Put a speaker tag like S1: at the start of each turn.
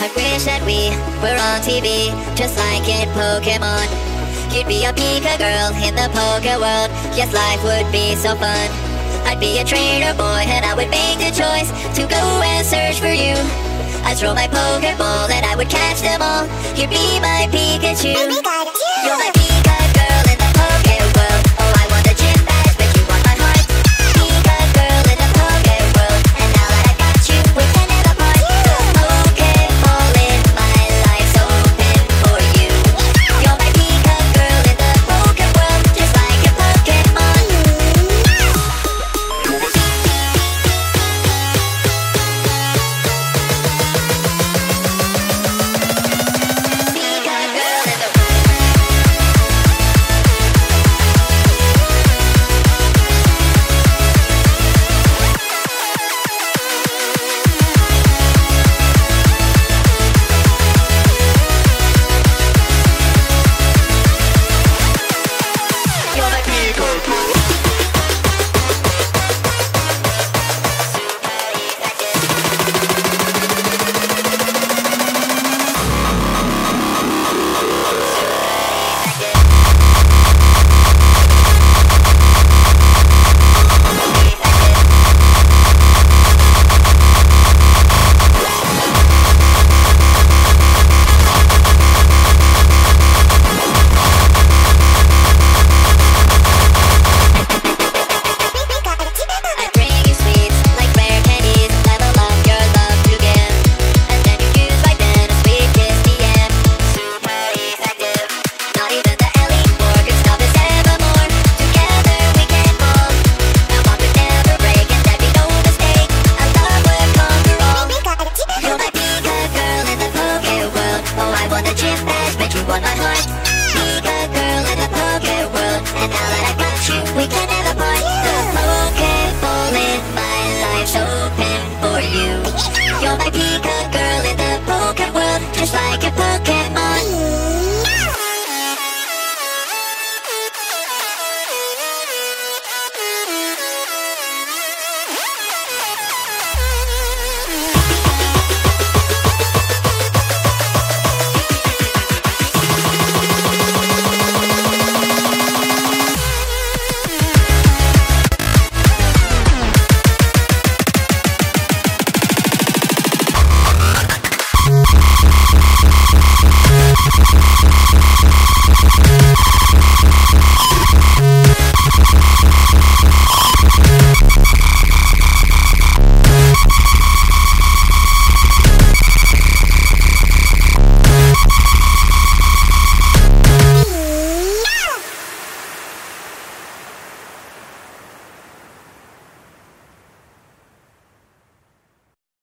S1: I wish that we were on TV, just like in Pokemon. You'd be a Pika girl in the Poke world, yes, life would be so fun. I'd be a trainer boy, and I would make the choice to go and search for you. I'd throw my Pokeball, and I would catch them all. You'd be my Pikachu. You're my Pikachu. like さんさんさんさ
S2: ん。